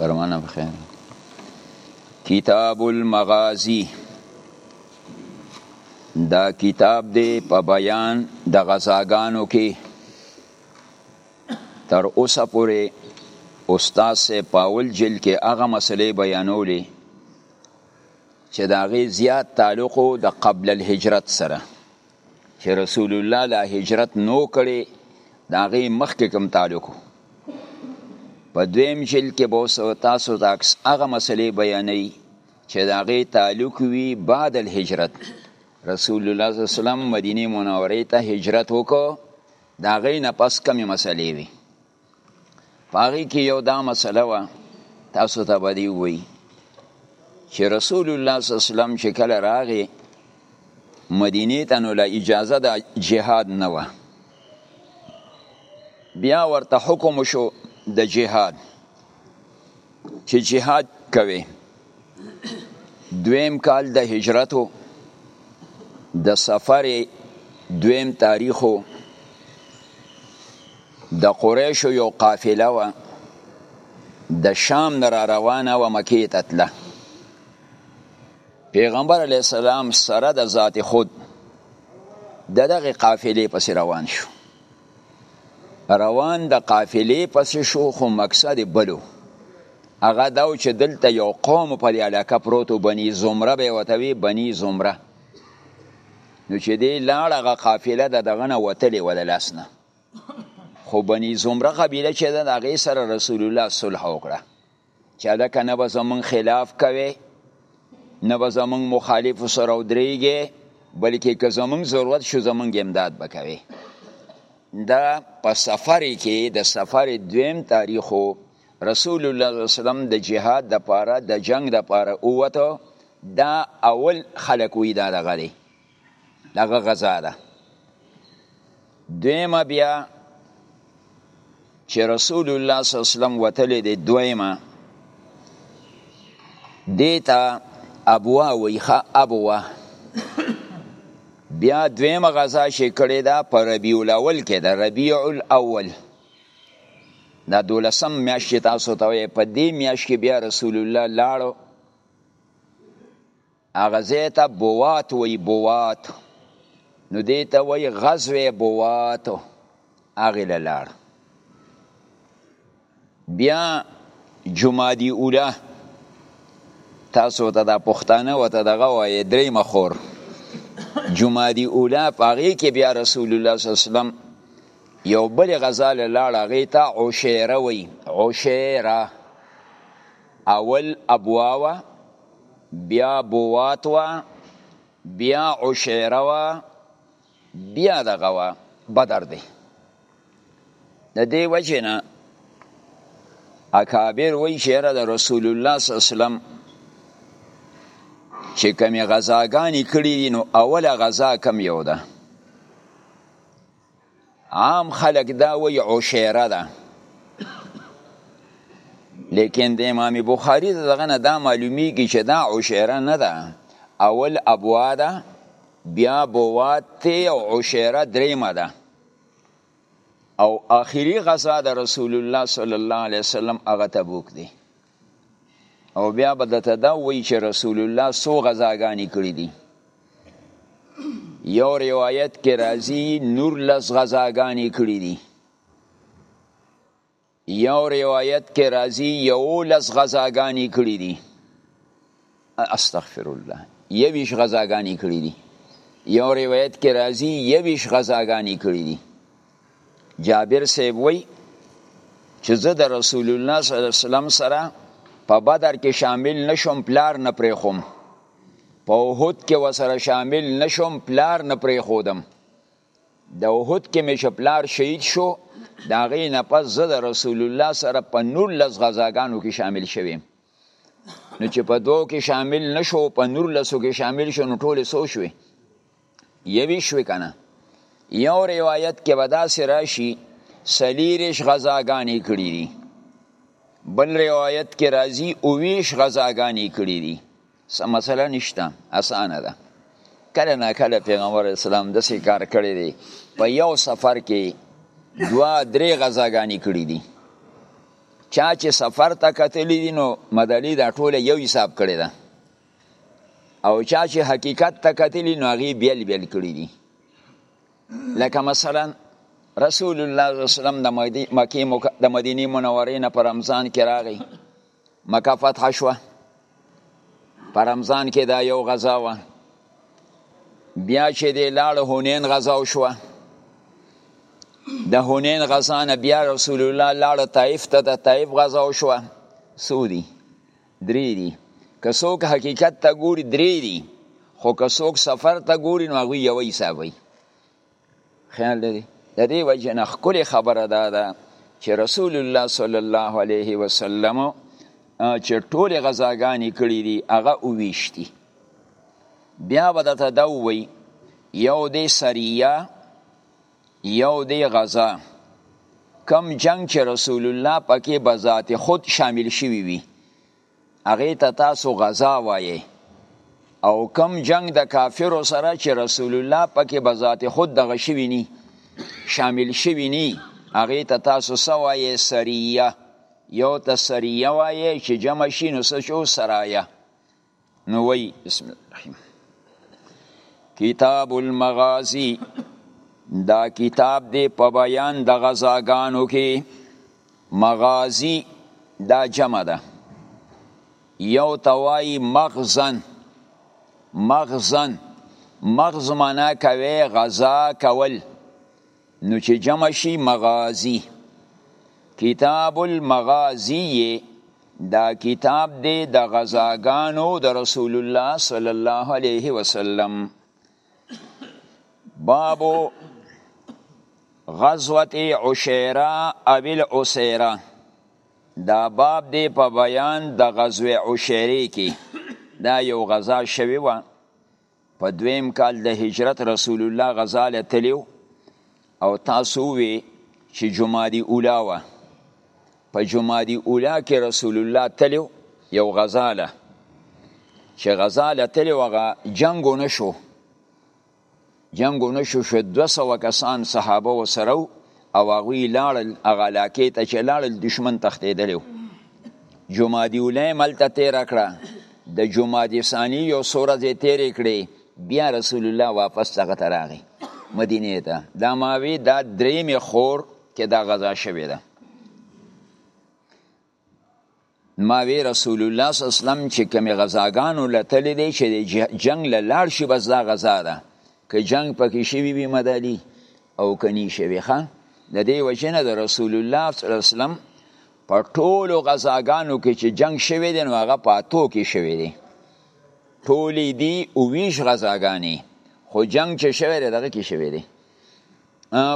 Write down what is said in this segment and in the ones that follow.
درمانه بخیر کتاب المغازی دا کتاب دی په بیان د غزاګانو کې تر اوسه پورې استاد سه پاول جل کې هغه مسلې بیانولې چې دا غي زیات تعلق د قبل الهجرت سره چې رسول الله لا هجرت نو کړي دا غي مخکې کوم تعلق په دویم جلد کې به اوس تاسو ته عکس هغه مسلې بیانې چې دا غي تعلق وي بعد الهجرت رسول الله صلی الله علیه وسلم مدینه منوره ته هجرت وکړ دا غي نه پس کمی مسلې وي پاغي کې یو دا مسله و تاسو ته بدی وی چې رسول الله صلی الله علیه وسلم چې کله راغی مدینه ته نو له اجازه د جهاد نه و بیا ورته حکم شو د جهاد چې جهاد کوي دویم کال د هجرتو د سفر دویم تاریخو د قریشو یو قافله و د شام نه را روانه و مکې ته تله پیغمبر علیه السلام سره د ذات خود د دغه قافلې پسې روان شو روان د قافلې پسې شو خو مقصد بلو هغه دا چې دلته یو قوم په دې علاقه پروتو بني زمره به وته وی بني زمره نو چې دې لاړغه قافله د دغه نه وتلې و د لاس نه خو بني زمره قبیله چې د هغې سره رسول الله صلح وکړه چې الکه نه به زمونږ خلاف کوي نه به زمونږ مخالف سره ودرېږي بلکې که زمونږ ضرورت شو زمونږ امداد به کوي دا په سفر کې د سفر دویم تاریخ رسول الله صلی الله علیه وسلم د جهاد د پاره د جنگ د پاره اوته دا اول خلق وی دا دغه دی دغه غزا ده دویمه بیا چې رسول الله صلی الله علیه وسلم وتلی دی دویمه دیتا ابوا ویخه ابوا بیا دویمه غزا شي کړې ده په ربیع الاول کې ده ربیع الاول دا دولسم میاشت تاسو ته په دې میاشت کې بیا رسول الله لاړو هغه ځای ته بوات وی بوات نو دی ته وی غزوه بوات هغه لاړ بیا جمادی اوله تاسو ته دا پښتانه وته دغه وای درې مخور جمادی اوله پاغي کې بیا رسول الله صلی الله علیه وسلم یو بل غزال لاړ هغه ته عشیره وی عشیره اول ابواوه بیا بوات وه بیا عشیره وه بیا دغه وه بدر دی د دې وجه نه اکابر وایي چې یاره د رسول الله صلی الله علیه وسلم چې کمی غذاګانې کړي دي نو اوله غذا کم یو ده عام خلق دا وی عشیره ده لیکن د امام بخاری دغه نه دا معلومیږي چې دا عشیره نه ده اول ابوا ده بیا بوات ته او عشیره دریمه ده او آخري غزا د رسول الله صلی الله علیه وسلم هغه تبوک دی او بیا به دته دا وی چې رسول الله سو غزاګانی کړی دي یو روایت کې راځي نور لس غزاګانی کړی دي یو روایت کې راځي یو لس غزاګانی کړی دي استغفرالله یویش غزاګانی کړی دی یو روایت کې راځي یویش غزاګانی کړی دی جابر صاحب وای چې زه د رسول الله صلی الله علیه وسلم سره په بدر کې شامل نشم پلار نه پرې خوم په اوهد کې وسره شامل نشم پلار نه پرې خودم د اوهد کې مې شپلار شهید شو دا غي نه پس زه د رسول الله سره په 19 غزاګانو کې شامل شوم نو چې په دوو کې شامل نشو په نور لسو کې شامل شو نو ټولې سو شوې یوې شوې که نه یو روایت کې به داسې راشي سلیرش غذاګانې کړي دي بل روایت کې راځي اویش غذاګانې کړي دي څه مسله نشته اسانه ده کله نا کله پیغمبر اسلام د سې کار کړی دی په یو سفر کې دوا درې غزاګانی کړی دي چا چې سفر ته کتلی دي نو مدلی دا ټوله یو حساب کړی ده او چا چې حقیقت ته کتلی نو هغه بیل بیل کړی دي لکه مثلا رسول الله صلی الله علیه وسلم د مکه د مدینه منورې نه پر رمضان کې راغی مکه فتح شوه په رمضان کې دا یو غزا وه بیا چې دی لاړ هونین غزا وشوه د هونین غزا نه بیا رسول الله لاړ طایف ته د طایف غزا وشوه څو دي درې دي که څوک حقیقت ته ګوري درې دي خو که څوک سفر ته ګوري نو هغوی یو حسابوي خیال لري د دې وجه نه ښکلې خبره دا ده چې رسول الله صلی الله علیه وسلم چې ټولې غذاګانې کړي دي هغه وویشتي بیا به درته دا ووایي یو دی سریه یو دی غذا کم جنگ چې رسول الله پکې بذات خود شامل شوی وي هغه ته تاسو غزا وایې او کم جنگ د کافرو سره چې رسول الله پکې بذات خود دغه شوی نی شامل شوی نی هغه ته تاسو سوایې سریه یو ته سریه وایې چې جمع شي نو سشو سرایه نو وی بسم الله الرحیم کتاب المغازی دا کتاب دی په بیان د غزاګانو کې مغازی دا جمع ده یو توای مغزن مغزن مغز معنا کوي غزا کول نو چې جمع شي مغازی کتاب المغازی دا کتاب دی د غزاګانو د رسول الله صلی الله علیه وسلم باب غزوت عشیره او العسیره دا باب دی په بیان د غزوه عشیره کې دا یو غزا شوی و په دویم کال د هجرت رسول الله غزا لتلیو او تاسو وی چې جمادی اولا وه په جمادی اولا کې رسول الله تلو یو غزاله چې غزاله تلو هغه جنگو نشو جنگو نشو شو 200 کسان صحابه و سره او هغه لاړل هغه علاقه ته چې لاړل دشمن تختیدلو جمادی اولا ملته تیر کړه د جمادی ثانی یو سورځ تیر کړي بیا رسول الله واپس دغه ته راغی مدینه ته دا ماوی دا دریم خور کې دا غزا شوې ده ماوی رسول الله صلی الله علیه وسلم چې کوم غزاګانو لتلې دي چې جنگ له لاړ شي بس دا غزا ده که جنگ پکې شوی وي مدالي او کني شوی ښه د دې وجنه د رسول الله صلی الله علیه وسلم په ټولو غزاګانو کې چې جنگ شوی دی نو هغه پاتو کې شوی دی ټولې دي اوویش غزاګانې خو جنگ چې شوی دی دغه کې شوی دی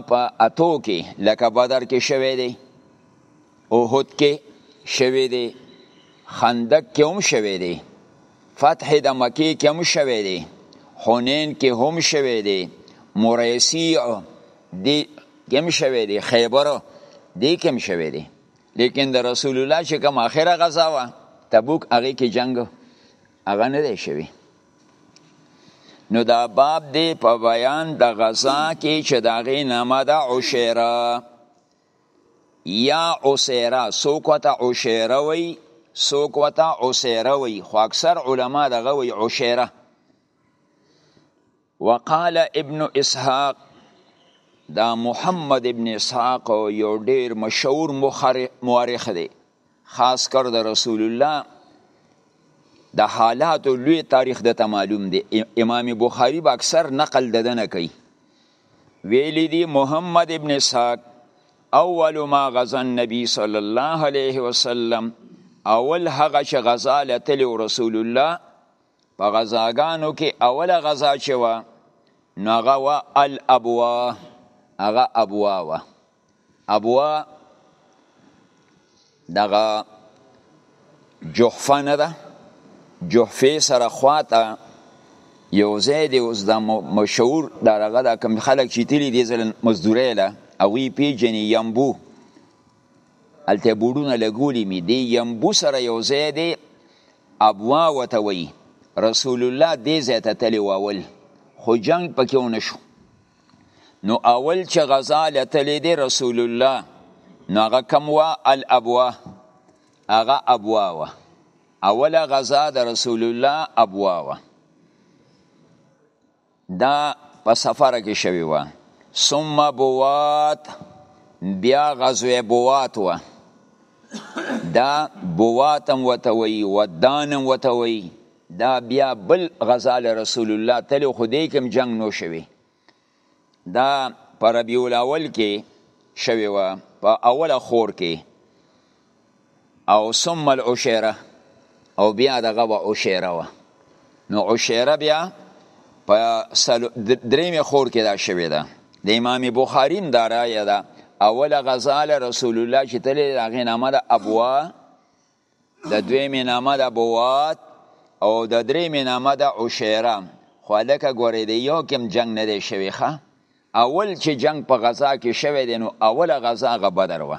په اتو کې لکه بدر کې شوی دی اوهد کې شوی دی خندق کې هم شوی دی فتح د مکې کې هم شوی دی حنین کې هم شوی دی مریسی دی کم شوی دی خیبر دی کم شوی دی لیکن د رسول الله چې کوم اخره غزا وه تبوک هغه کې جنگ هغه نه دی شوی نو دا باب دی په بیان د غزا کې چې د هغې نامه ده عشیره یا عسیره څوک ورته عشیره وایي څوک ورته عسیره وایي خو اکثر علما دغه وایي عشیره وقال ابن اسحاق دا محمد ابن اسحاق یو ډیر مشهور مورخ دی خاص کر د رسول الله د حالاتو لوی تاریخ د ته معلوم دی امام بخاری به اکثر نقل د نه کوي ویلی دی محمد ابن اسحاق اول ما غزا النبي صلی الله علیه وسلم اول هغه چې غزا لتلی رسول الله په غزاګانو کې اوله غزا چې وه نو هغه وه الابوا هغه ابوا وه ابوا دغه جحفه نه ده جحفه سره خواته یو ځای دی اوس د مشهور دغه د کوم خلک چې تللی دی ځل مزدورۍ له هغوی پیژني یمبو هلته بوډونه لګولي می دی یمبو سره یو ځای دی ابوا وته وی رسول الله دې ځای ته تلی واول خو جنگ پکې ونه شو نو اول چې غزا لتلی دی رسول الله نو هغه کم وا الابوا هغه ابوا وا اوله غزا د رسول الله ابوا وا دا په سفر کې شوی و ثم بوات بیا غزوه بوات و دا بواتم وتوي ودانم وتوي دا بیا بل غزال رسول الله تل خو دې کوم جنگ نو شوی دا پر ربیع الاول کې شوی و په اوله خور کې او ثم العشيره او بیا دغه و عشيره و نو عشيره بیا په دریم خور کې دا شوی ده د امام بخاری هم دا رایه ده اوله غزاله رسول الله چې تللی د هغې نامه ده ابوا د دویمې نامه ده بوات او د درېیمې نامه ده عشیره خو هلکه ګورې د یو کې هم جنګ نه دی شوی ښه اول چې جنگ په غزا کې شوی دی نو اوله غزا هغه بدر وه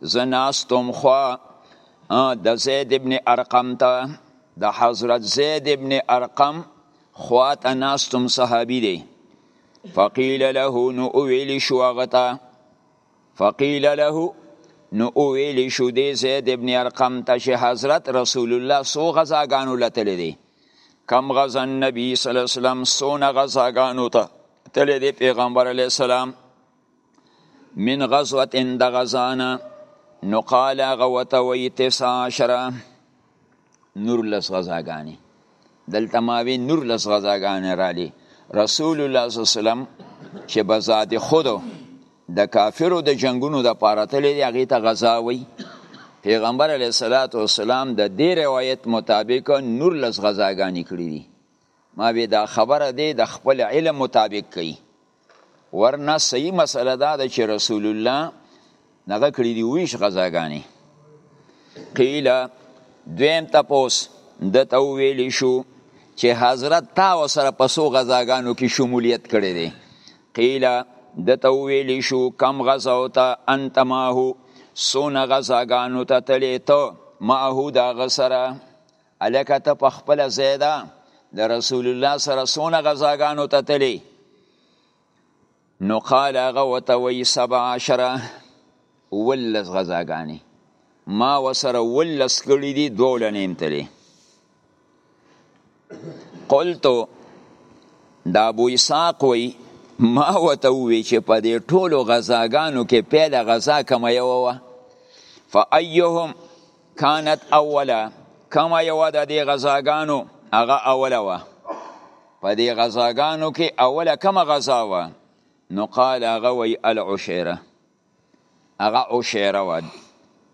زه ناست وم خو د زید ابن ارقم ته د حضرت زید ابن ارقم خوات اناستم صحابی دی فقیل له نو اویل شو غتا فقیل له نو اویل شو دی زید ابن ارقم ته چې حضرت رسول الله سو غزاګانو لتل دی کم غزا نبی صلی الله علیه وسلم سونه غزاګانو ته تل دی پیغمبر علیه السلام من غزوه د غزانا نو قال غوته وی تساشرا نور لس غزاګانی دلته ماوی نور لس غزاګانی رالی رسول الله صلی الله علیه وسلم چې بزاد خودو د کافرو د جنگونو د پاره تللی دی هغه ته غزا وی پیغمبر علیه الصلاۃ والسلام د دې روایت مطابق نور لس غزاګانی کړی دی ما به دا خبره دی د خپل علم مطابق کوي ورنه صحیح مسله دا ده چې رسول الله نغه کړی دی ویش غزاګانی قیل دویم تپوس د تو ویل شو چې حضرت تا وسره پسو غزاګانو کې شمولیت کړی دی قیل د تو ویل شو کم غزاوتا انت ماهو سونه غزاګانو ته تلی ته ماهو دا غسره هلکه ته په خپل ځای ده د رسول الله سره سونه غزاګانو ته تلی نو قال هغه وته وی سبع عشره ولس غزاګانی ما وسره ولس کړی دی دوله نیم تلی قلتو دا ابو اسحاق وی ما وته وی چې په دې ټولو غزاګانو کې پیله غزا کومه یو وه فایهم کانت اوله کما یو د دې غزاګانو هغه اوله وه په دې غزاګانو کې اوله کما غزا وه نو قال هغه وی العشيره هغه عشيره وه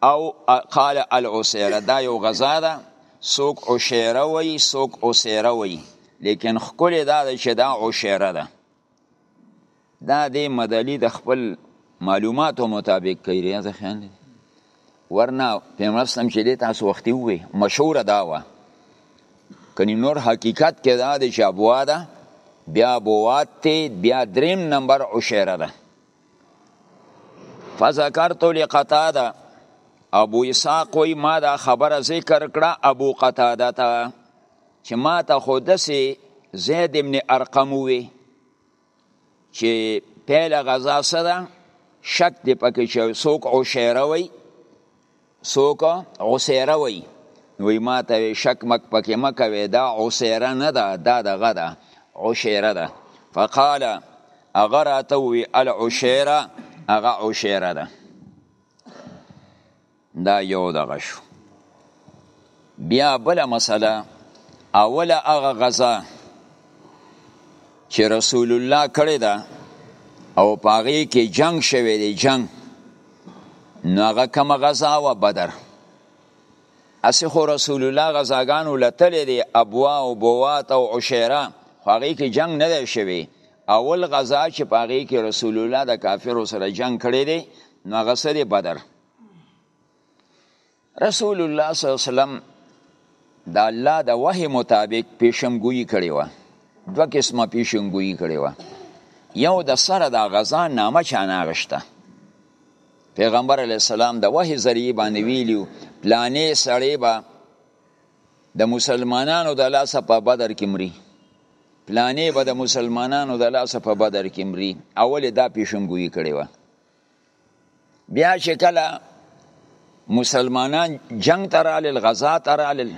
او قال العسيره دا یو غزا ده سوک عشيره وی سوک عسيره وی لیکن خکل دا ده چې دا عشيره ده دا دی مدلی د خپل معلوماتو مطابق کوي ریاضه خیال دی ورنه پیغمبر سم چې دی تاسو وختي وې مشهوره دا وه کنی نور حقیقت کې دا دی چې ابوا ده بیا بوات ته بیا دریم نمبر عشیره ده فذکرت لقتاده ابو اسحاق وی ما دا خبره ذکر کړه ابو قتاده ته چې ما ته خو دسې زید ابن ارقم ووی چې پیل غزا سره شک دی پکې چې څوک او شعره وي څوک او سیره وي نو ما ته شک مک پکې مکه وي دا او سیره نه ده دا دغه ده او شعره ده فقال اگر اتوي العشيره اغه عشيره ده دا یو دغه شو بیا بله مسله اوله هغه غزا چې رسول الله کړی ده او پاغې کې جنگ شوی دی جنگ نو هغه کومه غزا و بدر اسی خو رسول الله غزاګانو لتلې دی ابوا او بوات او عشیره خو هغې کې جنگ نه دی شوی اول غزا چې پاغې کې رسول الله د کافرو سره جنگ کړی دی نو هغه سره بدر رسول الله صلی الله علیه وسلم د الله د وحی مطابق پیشنګویی کړی و دوه قسمه پیشنګویی کړی و یو د سره د غزا نامه چانه غشته پیغمبر علی السلام د وحی ذریعہ باندې ویلیو پلانې سړی به د مسلمانانو د لاسه په بدر کې مري پلانې به د مسلمانانو د لاسه په بدر کې مري اول دا پیشنګویی کړی و بیا چې کله مسلمانان جنگ ته رالل غزا ته رالل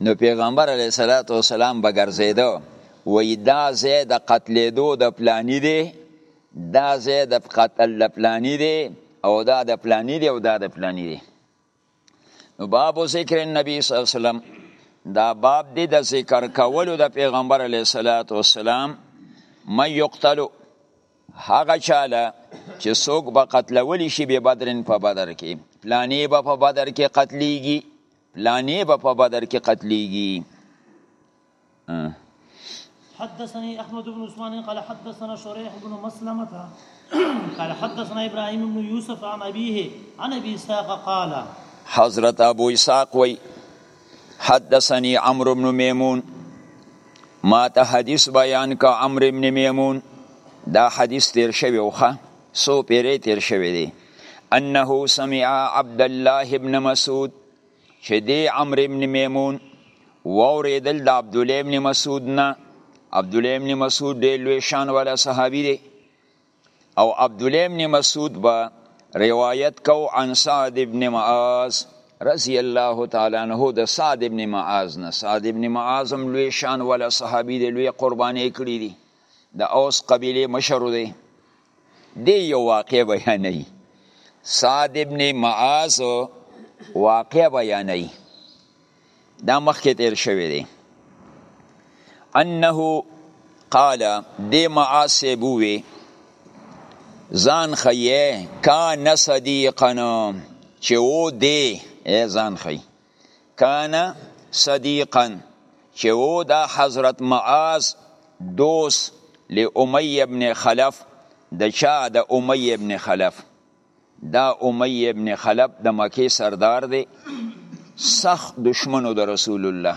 نو پیغمبر علیه صلات وسلام به ګرځېده وایي دا ځای د قتلېدو د پلانی دی دا ځای د قتل د پلانی دی او دا د پلانی دی او دا د پلانی دی نو باب ذکر النبي صلی الله علیه وسلم دا باب دی د ذکر کولو د پیغمبر علیه الصلاۃ والسلام مې یقتلو هغه چاله چې څوک به قتلول شي به بدرن په بدر کې پلانې به په بدر کې قتلېږي پلانې به په بدر کې قتلېږي حدثني احمد بن عثمان قال حدثنا شريح بن مسلمة قال حدثنا ابراهيم بن يوسف عن ابيه عن ابي اسحاق قال حضرت ابو اسحاق وي حدثني عمرو بن ميمون ما ته حدیث بیان کا عمرو بن ميمون دا حدیث تیر شوی وخه سو پیری تیر شوی دی انه سمع عبد الله بن مسعود چې دی عمر ابن میمون واوریدل د عبد الله ابن مسعود نه عبد الله ابن مسعود ډېر لوی شان والا صحابي دی او عبد الله ابن مسعود با روایت کو عن سعد ابن معاذ رضی الله تعالی عنہ د سعد ابن معاذ نه سعد ابن معاذ هم لوی شان ولا صحابي دی لوی قرباني کړی دی د اوس قبيله مشر دی دی یو واقع بیانوي سعد ابن معاذ واقع بیانوي دا مخکې تیر شوی دی انه قال دی معاذ سیبوی ځان خیه کان صدیقنا چې و دی ځان خیه کان صدیقا چې و دا حضرت معاذ دوست لأمیه ابن خلف د چا د امیه ابن خلف دا امیه ابن خلف د مکې سردار دی سخت دشمنو د رسول الله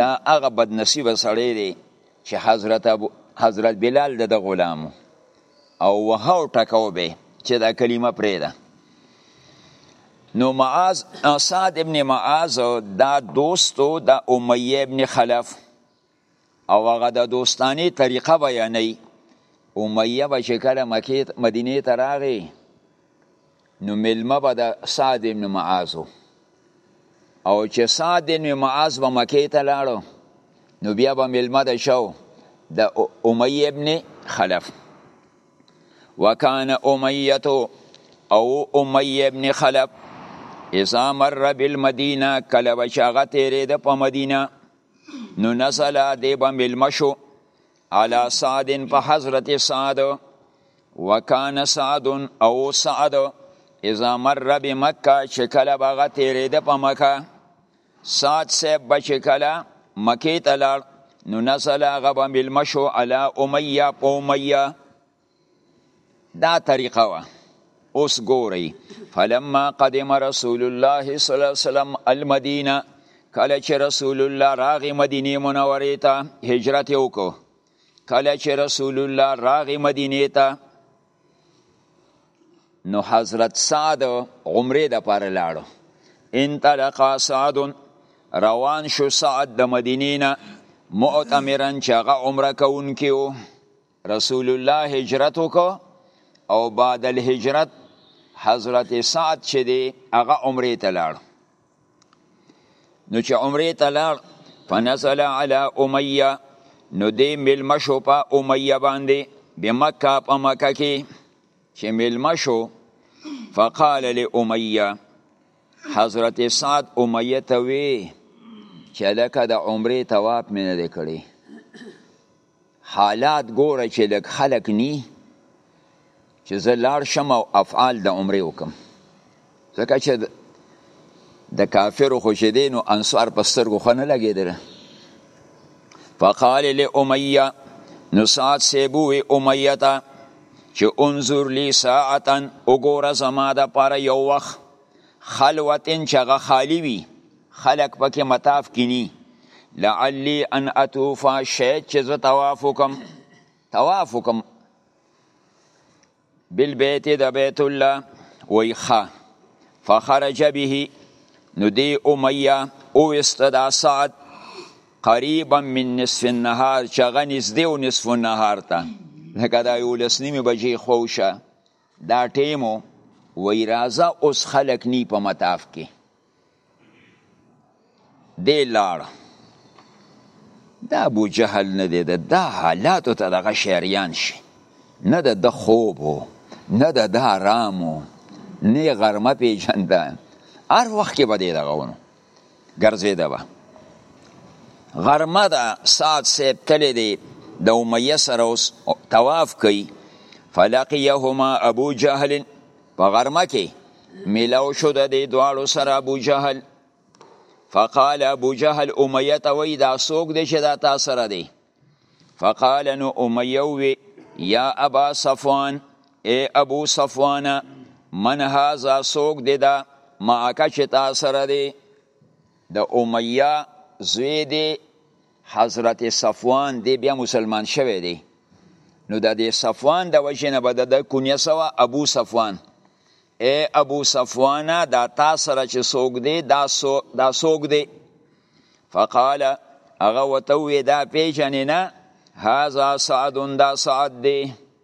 دا هغه بدنصیب سړی دی چې حضرت ابو حضرت بلال د غلامو او وه او ټکاو به چې دا کلمه پرېده نو معاذ سعد ابن معاذ دا دوستو د امیه ابن خلف او هغه د دوستانی طریقه بیانې امیه به چې کله مکه مدینه ته راغی نو ملما به د سعد ابن معاذ او چې سعد ابن معاذ به مکه ته لاړو نو بیا به ملما د شو د امیه ابن خلف وکانه امیه او امیه ابن خلف اذا مر بالمدینه کله بشاغه تیرې د په مدینه نو نزل دی به ملما شو علی سعد په حضرت سعد وکان سعد او سعد اذا مر بمکه چې کله بغه تیرېده په مکه سعد صاحب به چې کله مکې ته لاړ نو نزل هغه به ملمه شو علی امیه په امیه دا طریقه وه اوس ګورئ فلما قدم رسول الله صلی الله علیه وسلم المدینه کله چې رسول الله راغی مدینه منوره ته هجرت وکړو کله چې رسول الله راغی مدینه ته نو حضرت سعد عمره د پاره لاړو انطلق سعد روان شو سعد د مدینې نه مؤتمرن چې هغه عمره کوونکی و رسول الله هجرت وکړو او بعد الهجرت حضرت سعد چې دی هغه عمره ته لاړ نو چې عمره ته لاړ فنزل علی امیه نو دی ملما شو په امیه باندې بمکه په مکه کې چې ملما شو فقال لامیه حضرت سعد امیه ته وی چې لکه د عمره تواب مې نه کړی حالات ګوره چې لږ خلک نی چې زه لاړ شم او افعال د عمرې وکم ځکه چې د کافرو خو چې دی نو انصار په سترګو ښه نه لګېدله فقال له امیه نو سعد صاحب ووی امیه ته چې انظر لی ساعتا وګوره زما دپاره یو وخت خلوتن چې هغه خالي وي خلک پکې مطاف کینی لعلی ان اطوف شاید چې زه طواف وکم طواف وکم بالبیت د بیت الله وی خا فخرج به نو دی امیه اوست دا ساعت قریبا من نصف النهار چې هغه نږدې او نصف النهار ته لکه دا یولس نیمې بجې خوشه دا ټیمو وی راځه اوس خلک نی په مطاف کې دی لاړ دا ابو جهل نه دی دا حالاتو ته دغه شعریان شي نه د د خوب وو نه د د آرام وو نه غرمه پیژنده هر وخت کې به دی دغه ونو ګرځېده به غرمه ده سعد صاحب تللی دی د امیه سره اوس طواف کوي فلقیهما ابو جهل په غرمه کې ملاو شو د دې دواړو سره ابو جهل فقال ابو جهل امیه ته وی دا سوک دی چې دا تا سره دی فقال نو امیه وی یا ابا صفوان ای ابو صفوان من هازا سوک دی دا معاکه چې تا سره دی د امیه زوی دی حضرت صفوان دی بیا مسلمان شوی دی نو د دې صفوان د وجه نه به د کنیه سوا ابو صفوان اے ابو صفوان دا تا سره چې څوک دی دا سو دا څوک دی فقال هغه وته وی دا پیژنې نه هاذا سعد دا سعد دی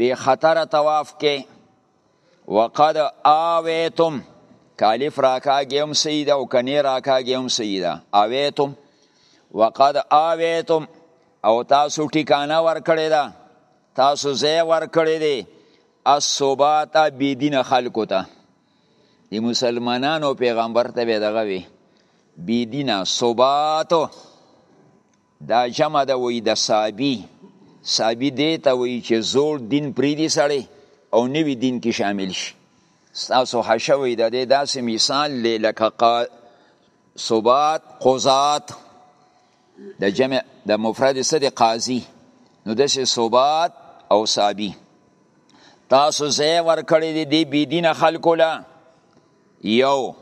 بی خطر طواف کې وقد آویتم کالف راکاږي هم صحیح ده او کنی راکاږي هم صحیح ده آویتم وقد آویتم او تاسو ټیکانه ورکړی ده تاسو ځای ورکړی دی الصبات بی دین خلکو ته د مسلمانانو پیغمبر ته به دغه وي بی دینه صبات دا جمع ده وی د صابی صابی دیتا وی چې زوړ دین پریدی سړی او نوی دین کې شامل شي ستاسو حشوی د دې داسې مثال دی لکه قا صبات قضات د جمع د مفرد سره قاضي نو د صبات او صابي تاسو زه ور کړی دی دی بی دین خلکو لا یو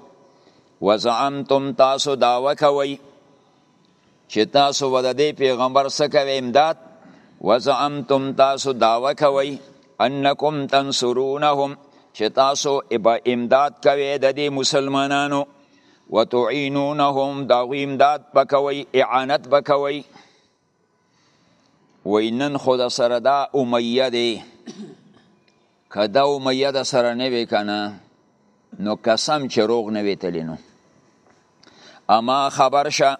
وزعمتم تاسو داوا کوي چې تاسو به د دې پیغمبر څه کوئ امداد وزعمتم تاسو دعوه کوئ انکم تنصرونهم چې تاسو به امداد کوئ د دې مسلمانانو وتعینونهم دا غو امداد پکوي اعانت پکوي وینن خود سره دا امیه دی که دا امیه د سره نه وی کنه نو قسم چې روغ نه وی تلی نو اما خبر شه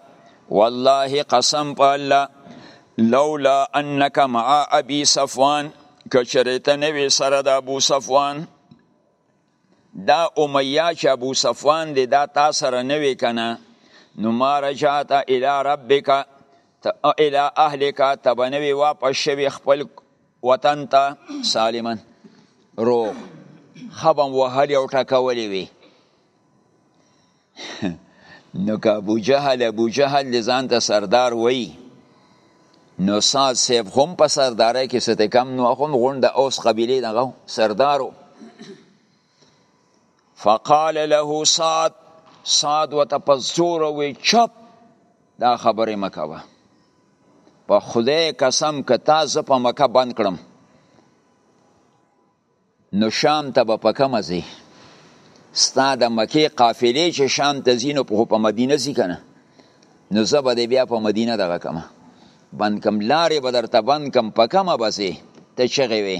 والله قسم په الله لولا انك مع ابي صفوان کچریته نه وی سره د ابو صفوان دا امیه چې ابو صفوان دی دا تا سره نه وی کنه نو ما رجعت الى ربک الى اهلک تبنوی واپس شوی خپل وطن ته سالما روغ خبم وهلی او ټکولی وي نو که ابو جهل ابو جهل د ځان ته سردار وای نو ساز صاحب هم په سردارۍ کې ست کم نو هم غونډه اوس قبیله دغه سردارو فقال له سعد سعد وته په زور وی چپ دا خبره مکوه په خدای قسم که تا زه په مکه بند کړم نو شام ته به په کومه ځې ستا د مکې قافلې چې شام ته ځي نو په مدینه ځي که نه نو زه به دې بیا په مدینه دغه کمه بند کم لارې به درته بند کم په کومه به ځې ته چغې وې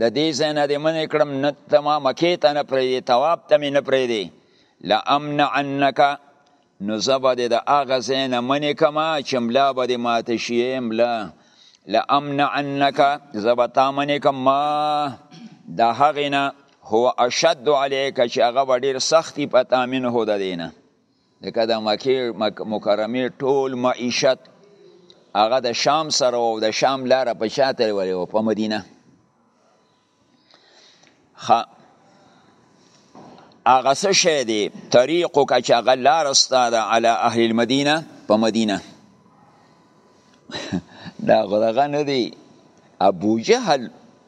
د دې ځای نه دې منې کړم نه ته ما مکې ته نه پرېږدې تواب ته مې نه پرېږدې لامنعنک نو زه به دې د هغه ځای نه منې کړم چې ملا به دې ماته شي ای ملا لامنعنک زه به تا منې کړم ما د هغې نه هو اشد علیک چې هغه به ډېر سخت وي په تا منه د دې نه لکه د مکې مکرمې ټول معیشت هغه د شام سره او د شام لاره په چا تر ولې په مدینه خ هغه څه شی دی طریقو که چې هغه لار ستا ده علی اهل المدینه په مدینه دا غدغه نه دی ابو جهل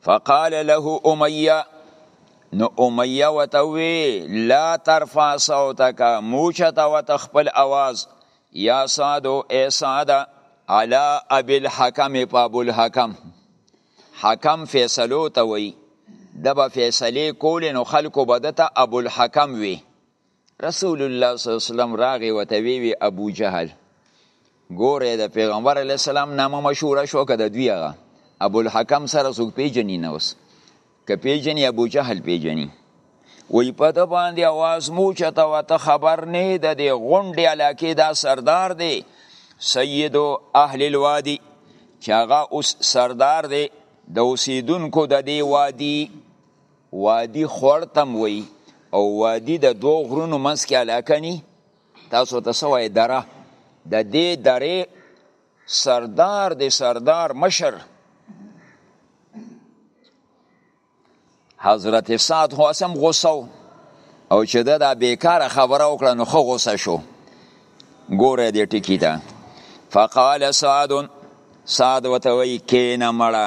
فقال له امیه نو امیه وتوی لا ترفع صوتک موچت وتخپل اواز یا سادو ای ساده علا ابی الحکم پابو الحکم حکم فیصلو ته وی دبا فیصله کول نو خلکو بدته ابو الحکم وی رسول الله صلی الله علیه وسلم راغی وته وی وی ابو جهل ګوره د پیغمبر علی السلام نامه مشهوره شو که د دوی هغه ابو الحکم سره څوک پیژني نه اوس که پیژني ابو جهل پیژني وی په د باندې आवाज مو چته وته خبر نه د دې غونډې علاقې دا سردار دی سید اهل الوادی چې هغه اوس سردار دی د اوسیدونکو د دې وادي وادي خوړ ته هم وایي او وادي د دوو غرونو منځ کې علاقه ني تاسو ته څه وایي دره د دې درې سردار د سردار مشر حضرت سعد خو اسم غوسه او چې دا, دا بیکاره خبره وکړه نو خو غوسه شو ګوره دې ټکی ته فقال سعد سعد وتوي کینه مړه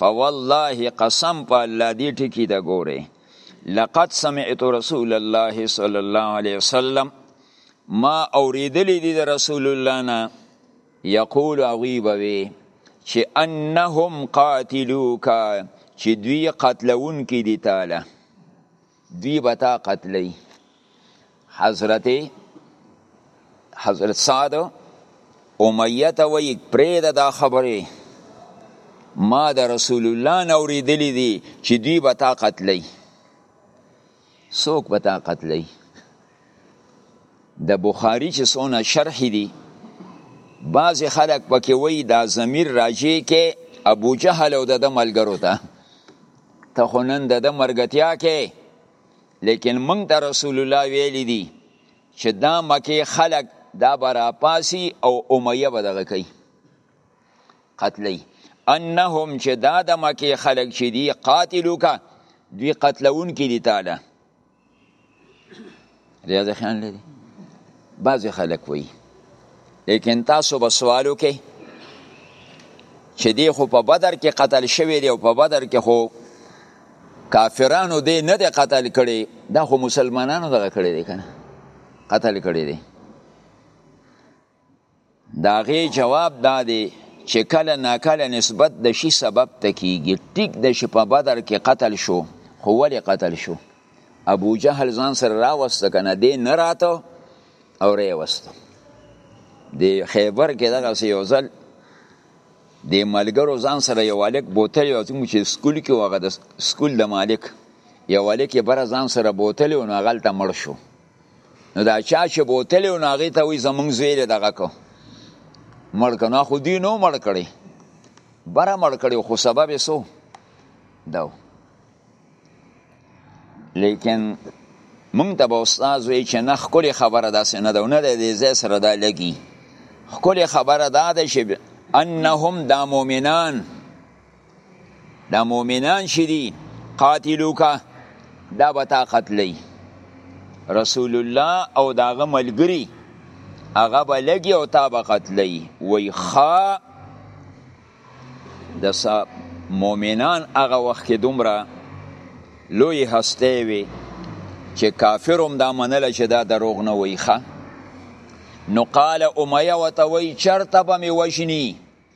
فوالله قسم په الله دی ټکی دا ګوره لقد سمعت رسول الله صلی الله علیه وسلم ما اوریدلی دی رسول الله نه یقول غیب وی چې انهم قاتلوک چې دوی قتلون کې دي تعالی دوی به تا قتلی حضرت حضرت سعد امیه ته وی پرېده دا خبرې ما د رسول الله نه اورېدلې دي چې دوی به تا قتلی څوک به تا قتلی د بخاری چې څونه شرح دي بعضې خلک پکې وایي دا ضمیر راجع کې ابو جهل او د ده ملګرو ته ته خو نن د ده مرګتیا کې لیکن موږ ته رسول الله ویلی دي چې دا مکې خلک دا به راپاسي او امیه به دغه کوي قتلی انهم چې دا د مکې خلک چې دي قاتلو که دوی قتلون کې دي تاله لري دا خیال لري بعضې خلک وایي لیکن تاسو به سوال وکړئ چې دی خو په بدر کې قتل شوی دی او په بدر کې خو کافرانو دی نه دی قتل کړي دا خو مسلمانانو دغه کړی دی کنه قتل کړی دی دا غي جواب دا دی چې کله ناکله نسبت د شي سبب ته کیږي ټیک د شي په بدر کې قتل شو خو ولې قتل شو ابو جهل ځان سره راوسته کنه دی نه راته او ری وسته د خیبر کې دغه یو ځل د ملګرو ځان سره یو الک بوتل یو چې سکول کې وغه د سکول د مالک یو الک بر ځان سره بوتل او نغلته مړ شو نو دا چا چې بوتلی و نو هغې ته وایي زمونږ زوی دی دغه کو مړ کړ نو خو دوی نو مړ کړی بره مړ کړی خو سبب یې څه دا لیکن مونږ ته به استاد وایي چې نه ښکلې خبره داسې نه ده نه دی دې ځای سره دا لګي ښکلې خبره دا ده چې انهم دا مؤمنان دا مؤمنان چې دي قاتلوکه دا به تا قتلی رسول الله او داغه ملګری هغه به لګي او تا به قتلی وی خا د مؤمنان هغه وخت کې دومره لوی هسته وي چې کافر هم دا منله چې دا دروغ نه وایي ښه نو قال امیه ورته وایي چرته به مې وژني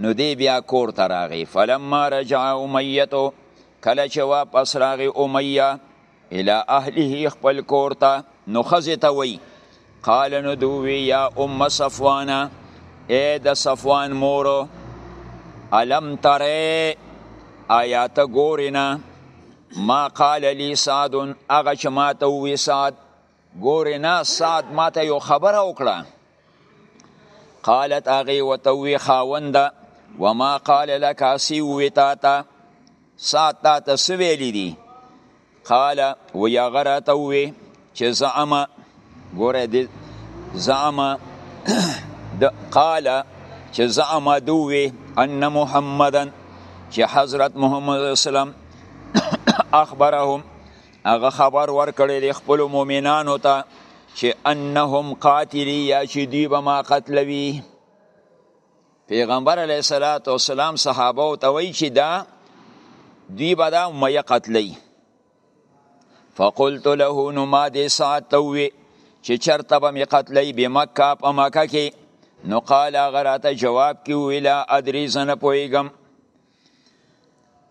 نو دی بیا کور ته راغی فلما رجع امیتو کله چې واپس راغی امیه الی اهله خپل کور ته نو خزه ته وی قال نو دوی یا ام صفوان اے د صفوان مورو علم تره آیات ګورینا ما قال لی سعد اغه چې ما ته وی سعد ګورې نه سعد ما ته یو خبره وکړه قالت هغې ورته ووی خاونده وما قال لک هسې ووی تا ته سعد تا ته څه ویلي دي قال وی هغه راته ووی چې زعمه ګوره دې زعمه د قال چې زعمه دوی ان محمدن چې حضرت محمد اسلام اخبرهم هغه خبر ورکړی دی خپل مؤمنانو ته چې انهم قاتلی یا چې دوی به ما قتلوي پیغمبر علیه الصلاۃ والسلام صحابه او ته وایي چې دا دوی به دا امیه قتلی فقلت له نو ما دې ساعت ته ووی چې چرته به مې قتلی به مکه په مکه کې نو قال هغه راته جواب کې ووی لا ادري زه نه پوهېږم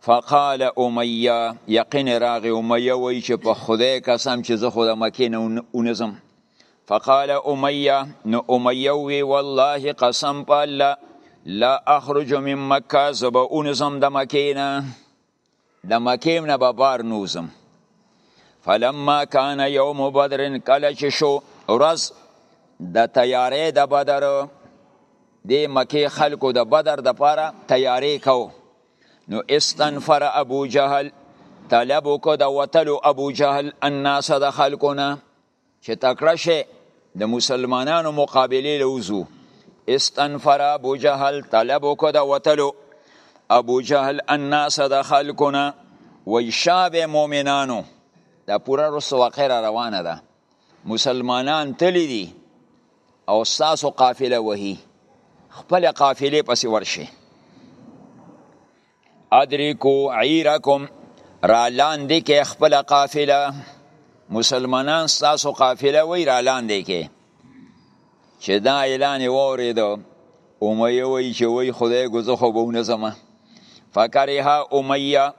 فقال امیه یقین راغی امیه وای چې په خدای قسم چې زه خو د مکې نه ونزم فقال امیه نو امیه وی والله قسم په الله لا اخرج من مکه زبا اونزم د مکې نه د مکې نه به بار نوزم فلما کان یوم بدر کله چې شو ورځ د تیارې د بدر د مکه خلکو د بدر د پاره تیاری کو نو استنفر ابو جهل طلب کو د وتلو ابو جهل الناس د خلکونه چې تکړه شي د مسلمانانو مقابله لوزو استنفر ابو جهل طلب کو د وتلو ابو جهل الناس د خلکونه ویشاب مؤمنانو دا پورا رسو واقع روانه ده مسلمانان تللی دي او ستاسو قافله وهي خپل قافله پسې ورشي ادریکو عیرکم را لاندې کې خپل قافله مسلمانان ستاسو قافله وی را لاندې کې چې دا اعلان وریدو امیه وی چې وی خدای ګزو خو به نه زما فکرها امیه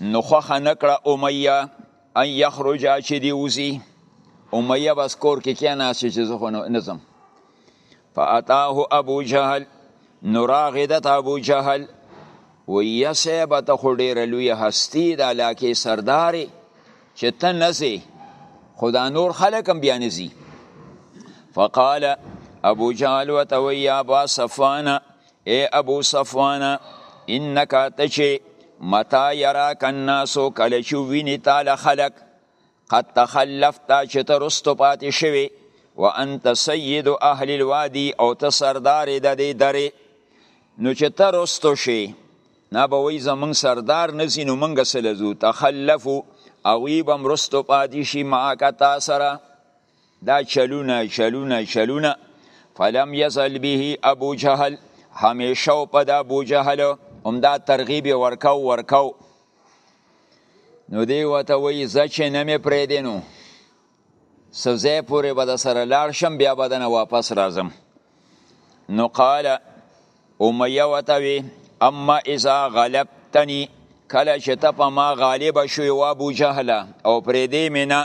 نو خوخه نکړه امیه ان یخرج چې دی وزي امیه بس کور کې کې ناسې چې زه خو نظم فاتاه ابو جهل نراغ دت ابو جهل و یسیب ته خو ډیر لوی هستی د علاقه سرداري چې ته نزي خدا نور خلک هم بیا نزي فقال ابو جهل وتوي یا با صفوان اے ابو صفوان انک تچه متا یراک الناس کله چې ویني تعالی خلق قد تخلفت چې ترستو پاتې شوی وانت سید اهل الوادی او ته سردار د دې درې نو چې ته رستو شي نه به وای زمونږ سردار نسی نو مونږ سلزو تخلفو او وی به مرستو پاتې شي معاکتا سره دا چلونه چلونه چلونه فلم یزل به ابو جهل همیشه او په د ابو جهل هم دا ترغیب ورکاو ورکاو نو دی وته وی زچ نه می پرې دینو سزه پورې به د سره لاړ شم بیا به دنه واپس راځم نو قال امیه وته وی اما اذا غلبتنی کله چې ته په ما غالب شوی و ابو جهل او پرې دی مینا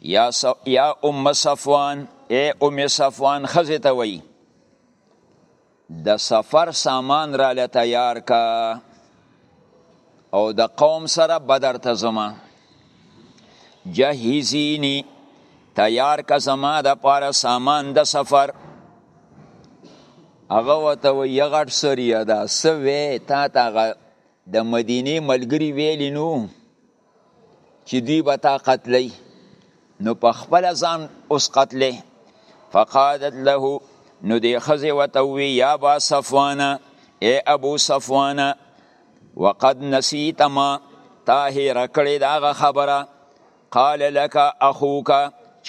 یا س... یا ام صفوان اے ام صفوان خزه ته وای د سفر سامان را ل تیار کا او د قوم سره بدر ته زما جهزینی تیار کا زما د پاره سامان د سفر هغه وته وی غټ سریه دا سوی تا تا د مدینه ملګری ویلی نو چې دوی به تا قتلی نو په خپل ځان اوس قتلې فقادت له نو دی خزه وتوي یا با صفوان اے ابو صفوان وقد نسیت ما تا هیر کړی دا خبره قال لك اخوك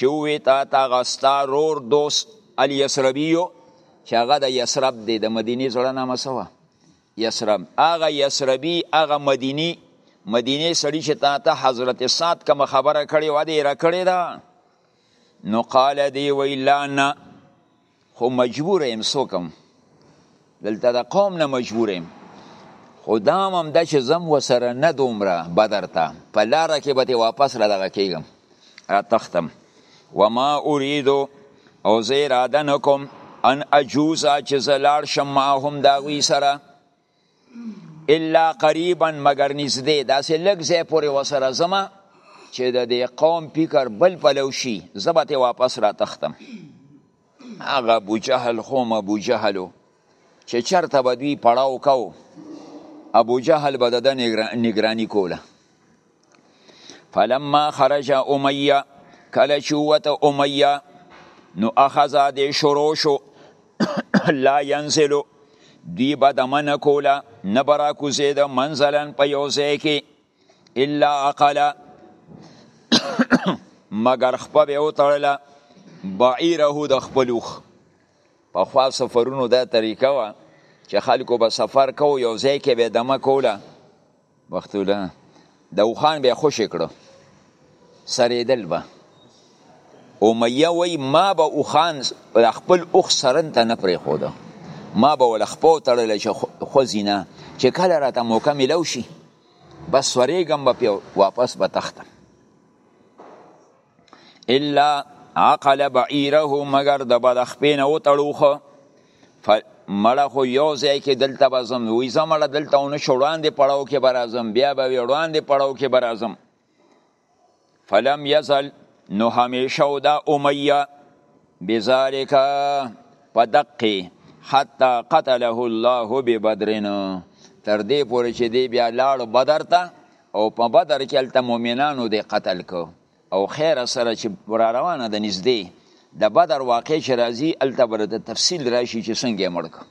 چوي تا تا غستا رور دوست الیسربیو چې هغه د یسرب دی د مدینه زړه نامه سوا یسرب هغه یسربی هغه مدینی مدینه سړی چې تا ته حضرت سعد کوم خبره کړې و دې را کړې ده نو قال دی ویلانا خو مجبور یم سوکم دلته د قوم نه مجبور یم خدام هم د چې زم وسره نه دومره بدر ته په لار کې به واپس را دغه کیږم را تختم وما اريدو او زه اراده نه کوم ان اجوزا چې زه لاړ شم معهم د هغوی سره الا قریبا مګر نږدې داسې لږ ځای پورې ورسره ځمه چې د دې قوم فکر بل پلو شي زه به ترې واپس راتښتم هغه ابو جهل خو هم ابو جهل و چې چېرته به دوی پړاو کاوه ابو جهل به د ده نګراني کوله فلما خرج امیه کله چې ووته امیه نو اخذا دې شروع شو لا ينزلو دوی به دمنه کوله نه به راکوزېده منزلا په یو ځای کې الا عقلا مگر خپه به وتړله بعیره د خپل اوښ پخوا سفرونو دا طریقه وه چې خلکو به سفر کو یو ځای کې به دمه کوله وختونه د اوښان به یې خوشې کړو سرېدل به امیه وایي ما به اوښان د خپل اوښ سرن ته نه پرېښوده ما به ول خپو تړل چې خوځینه چې کله راته موقع ملو شي بس ورېږم به پې واپس به تختم الا عقل بعیره مگر د بدخپې نه وتړوخه مړه خو یو ځای کې دلته به ځم وی زه مړه دلته ونه شو وړاندې پړاو کې به راځم بیا به وړاندې پړاو کې به راځم فلم یزل نو همیشه او دا امیه بذالک په دقی حتی قتله الله ببدرن تر دې پورې چې دی بیا لاړ بدر ته او په بدر کې هلته مؤمنانو دی قتل کو او خیر سره چې را روانه د نږدې د بدر واقع چې راځي هلته به د تفصیل راشي چې څنګه یې مړ کړ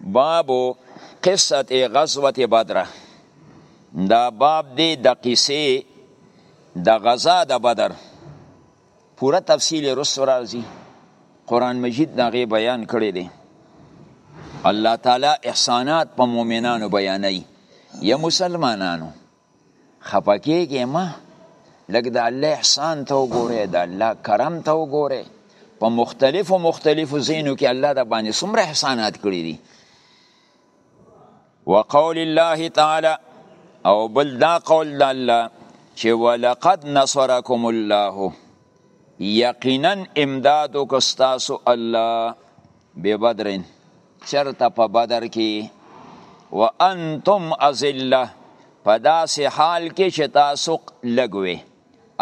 بابو قصت غزوت بدر دا باب دی د قصې د غزا د بدر پوره تفصیل رسو راځي قران مجید دا غي بیان کړی دی الله تعالی احسانات په مؤمنانو بیانوي یا مسلمانانو خپه کېږې مه لږ د الله احسان ته وګوره د الله کرم ته وګوره په مختلفو مختلفو ځینو کې الله د باندې څومره احسانات کړي دي وقول الله تعالی او بل دا قول د الله چې ولقد نصرکم الله یقینا امداد وکستاسو الله به بدرین چرته په بدر کې وانتم ازله په داسې حال کې چې تاسو لګوي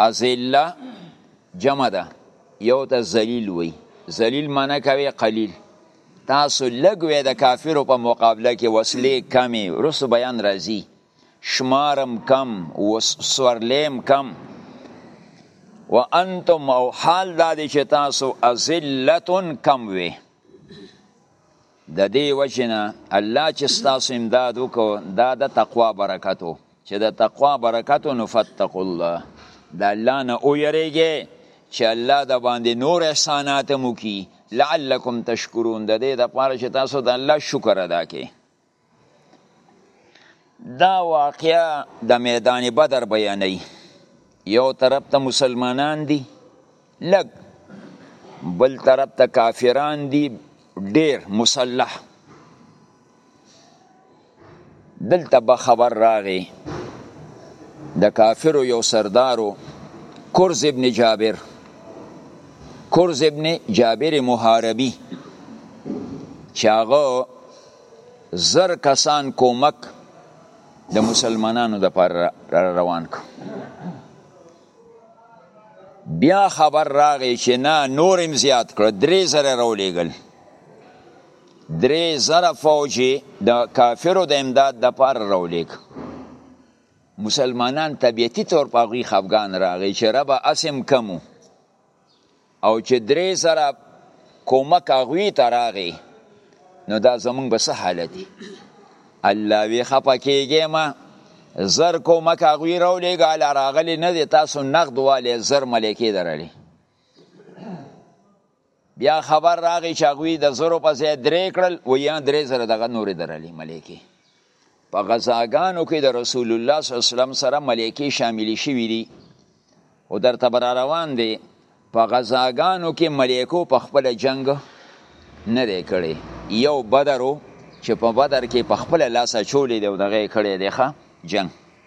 ازله جمع ده یو ته ذلیل وي ذلیل معنی کوي قلیل تاسو لګوي د کافرو په مقابله کې وسلې کمی رسو بیان راځي شمارم کم وسورلیم کم وانتم او حال دا دی چې تاسو ازلتون کم وي د دې وجنه الله چې ستاسو امداد وکړو دا د تقوا برکتو چې د تقوا برکتو نو فتقوا الله د الله نه ویریږئ چې الله د باندې نور احسانات مو کی لعلکم تشکرون د دې د پاره چې تاسو د الله شکر ادا کړئ دا واقعا د میدان بدر بیانوي یو طرف ته مسلمانان دي لګ بل طرف ته کافران دي ډیر مسلح دلته به خبر راغی د کافرو یو سردارو کرز ابن جابر کرز ابن جابر محاربی چې هغه زر کسان کومک د مسلمانانو د پر روان کو بیا خبر راغی چې نه نور هم زیات کړ درې زره راولېږل درې زره فوجي د کافرو د امداد د پر راولېږ مسلمانان طبیعتي طور په هغوی خفګان راغی چې ربه اسم کمو او چې درې سره کومک هغوی ته راغی نو دا زمونږ به څه حالت دی الله وی خفه کېږې ما زر کومک هغوی راولېږه الله راغلی نه دی تاسو نقد والې زر ملکې درلې بیا خبر راغی چې هغوی د زرو په ځای درې کړل و یا درې زره دغه نورې درلې ملکې په غزاګانو کې د رسول الله صلی الله علیه وسلم سره ملائکه شامل شوي دي او درته بر روان دي په غزاګانو کې ملائکه په خپل جنگ نه دی کړی یو بدرو چې په بدر کې په خپل لاس چولې دی او دغه کړی دی ښه جنگ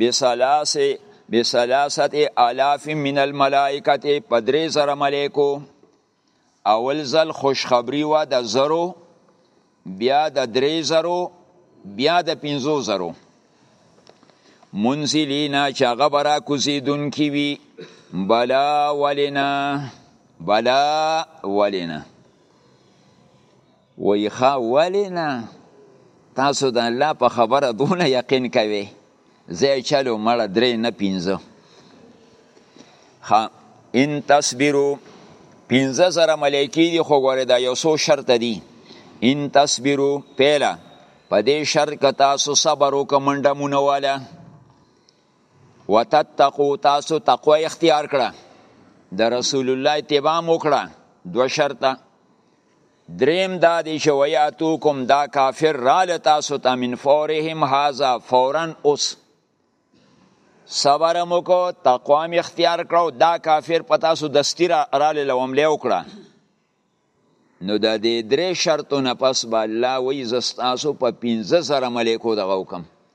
بسلاسه بسلاسه الاف من الملائکه په درې زره ملائکو اول ځل خوشخبری و د زرو بیا د درې زرو بیا د پنځو زرو منزلینا چې هغه به را کوزېدونکي وي بلا ولنا بلا ولنا وی خا ولی نه تاسو د الله په خبره دونه یقین کوي زه چلو مړه درې نه پینځه خا ان تصبرو پینځه زره ملایکی دی خو ګوره دا یو څو شرط دی ان تصبرو پیلا په دې شرط که تاسو صبر وکړئ منډه مونه والا وتتقو تاسو تقوا اختیار کړه د رسول الله اتباع وکړه دو شرطه دریم دا دی چې ویاتوکم دا کافر راله تاسو ته من فورهم هذا فورا اوس صبر مو کو تقوا می اختیار کړو دا کافر په تاسو دستی راله لوملې وکړه نو د دې درې شرطونه پس به الله وی زستاسو په 15000 ملکو دغه وکم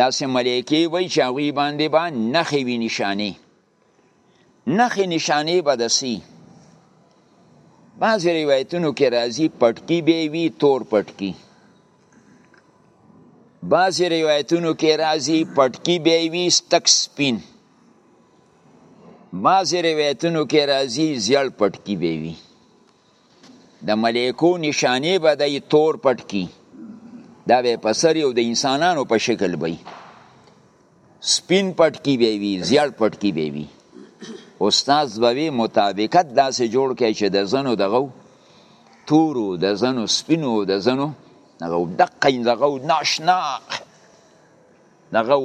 داسې ملایکې وي چې هغوی باندې به نښې وي نشانې نښې نشانې به دسي بعضې روایتونو کې راځي پټکي به وي تور پټکي بعضې روایتونو کې راځي پټکي به وي ستک سپین بعضې روایتونو کې راځي زیړ پټکي به وي د ملیکو نشانې به دی تور پټ کی دا به په سر یو د انسانانو په شکل وي سپین پټ کی به وي زیړ پټ کی به وي استاد به وي مطابقت داسې جوړ کړي چې د زنو دغو تورو د زنو سپینو د زنو دغه دقه دغه ناشنا دغه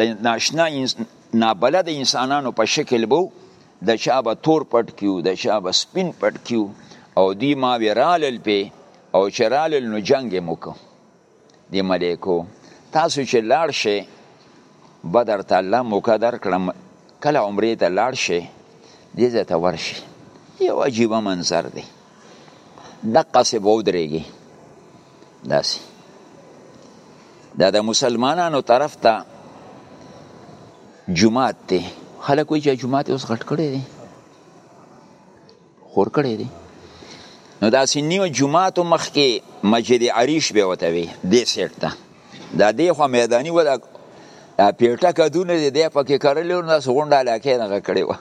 د ناشنا نابلد انسانانو په شکل بو د چا به تور پټ کیو د چا به سپین پټ کیو او دی ما ویرالل په او چرالل نو جنگ مو کو دی ملائکو تاسو چې لاړ شئ بدر ته الله موقع درکړم کله عمرې ته لاړ شئ دې ځای ته ورشي یو عجیبه منظر دی دقسې به ودرېږي داسې دا د مسلمانانو طرف ته جماعت دی خلک وایي چې جماعت اوس غټ کړی دی خور کړی دی نو داسې نیو جماعت مخ کې مسجد عریش به وته وي دې سیټ ته دا دې خو میدانی و دا پیټه کدونه دې دې پکې کړلې نو غونډه علاقه نه کړې و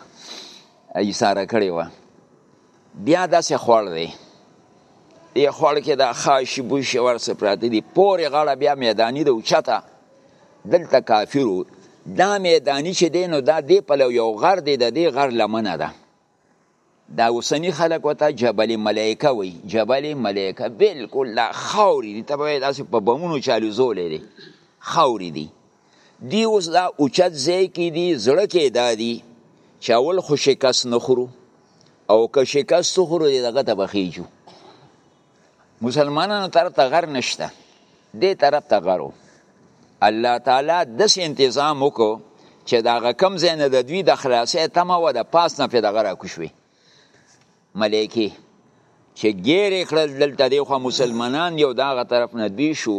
ایثاره کړې و بیا داسې خوړ دی دی خوړ کې دا خاشي بوشي ورسې پراته دي پورې غاړه بیا میدانی د اوچته دلته کافرو دا میدانی چې دی نو دا دی په یو غر دی د دې غر لمنه ده دا اوسنی خلک وته جبل ملائکه وي جبل ملائکه بالکل لا خاوري دي ته به داسې په بمونو چالو زولې دي خاوري دي دی اوس دا اوچت ځای کې دی زړه کې دا دی چې اول خو شکست نه خورو او که شکست خورو دی دغه ته بخیجو مسلمانانو تر ته غر نشته دې طرف ته غرو الله تعالی دس انتظام وکړو چې دا غکم زین د دوی د خلاصې تمه و د پاس نه پیدا غره کوشوي ملایکی چې ګیر کړل دلته دی خو مسلمانان یو داغه طرف نه دی شو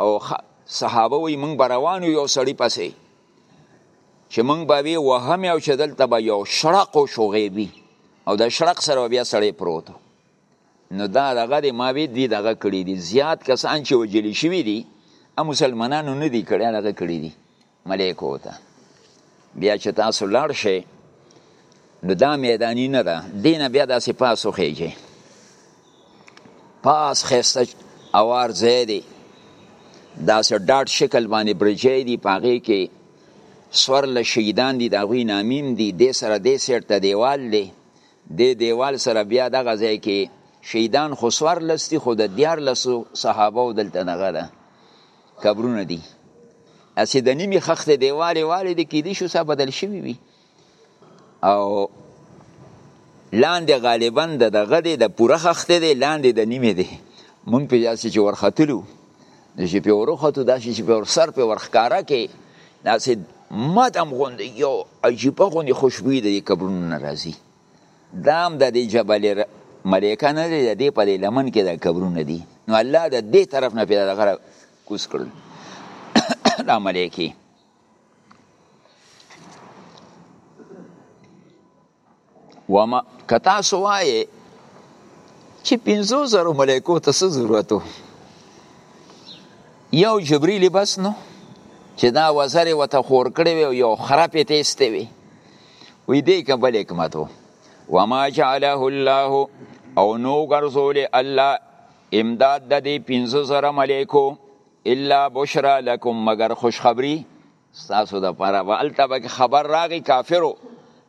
او صحابه وی مونږ بروانو یو سړی پسې چې مونږ به وی وهم او چې دلته به یو شرق او شغیبی او د شرق سره بیا سړی پروتو نو دا دغه دی ما وی دی دغه کړی دی زیات کسان چې وجلی شوی دی ا مسلمانانو نه دی کړی دغه کړی دی ملایکو ته بیا چې تاسو لاړ شئ نو دا میدانی نه ده دینه بیا داسې پاسو خېږي پاس خسته اوار ځای دی داسې ډاټ شکل باندې برجې دی پاغې کې سور له شهیدان دي د هغوی نامیم دي دې سره دې سیټ ته دیوال دی دې دیوال سره بیا دغه ځای کې شهیدان خو سور لستی خو د دیار لسو صحابه او دلته دغه ده قبرونه دي اسې د نیمې خښتې دیوالې والې د کېدی شو سا بدل شوي وي او لاندې غالبا د دغه دی د پوره خښتې دی لاندې د نیمې دی مونږ په یاسې چې ورختلو نو چې په ورختو داسې چې په ور سر په ورخکاره کې داسې مدم غوندې یو عجیبه غوندې خوشبویي د دې قبرونو نه راځي دا هم د دې جبل ملایکه نه دی د دې په دې لمن کې د قبرونه دي نو الله د دې طرف نه پیدا غره کوس کړل دا ملایکی وما کتا سوای چې 50000 ملایکو ته څه ضرورت یو جبرئیل بس نو چې دا وزر وته خور کړی وي یو خراب تیسته وي وی دی که بل حکمت وو وما جعله الله او نو ګرځولې الله امداد د دې پنځه زره ملایکو الا بشرا لکم مگر خوشخبری تاسو د پاره والته به خبر راغی کافرو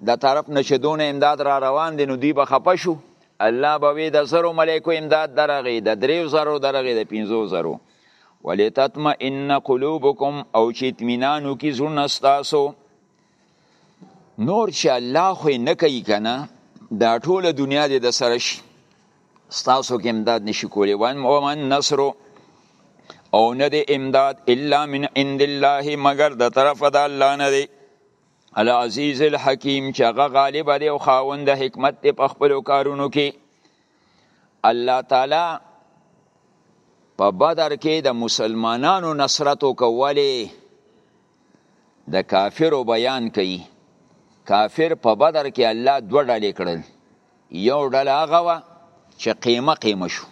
د طرف نشدون امداد را روان دي نو دی به خپه شو الله به وی د زرو ملائکو امداد درغی د دریو زرو درغی د پنځو زرو ولتطمئن قلوبکم او چې اطمینانو کې زړه ستاسو نور چې الله خو یې نه کوي که نه دا ټوله دنیا دې د سره شي ستاسو کې امداد نشي کولی ومن نصر او نه دی امداد الا من عند الله مگر د طرف د الله نه دی العزیز الحکیم چې هغه غالب دی او خاوند د حکمت دی په خپلو کارونو کې الله تعالی په بدر کې د مسلمانانو نصرت وکولې د کافرو بیان کوي کافر په بدر کې الله دوه ډلې کړل یو ډله هغه وه چې قیمه قیمه شو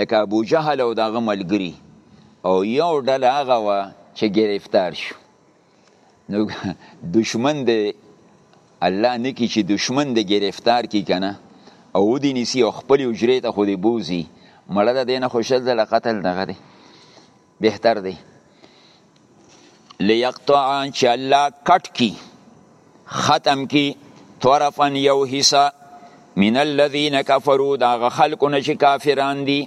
لکه ابو جهل او دغه ملګري او یو ډله هغه وه چې گرفتار شو نو دشمن دی الله نکی چې دشمن دی گرفتار کی کنه او دی نیسی او خپل اجره ته خو دی بوزي مړه ده دینه خوشل ده لقتل دغه دی بهتر دی ليقطع چې الله کټ کی ختم کی طرفا یو حصہ من الذين كفروا دا خلکو نه چې کافران دي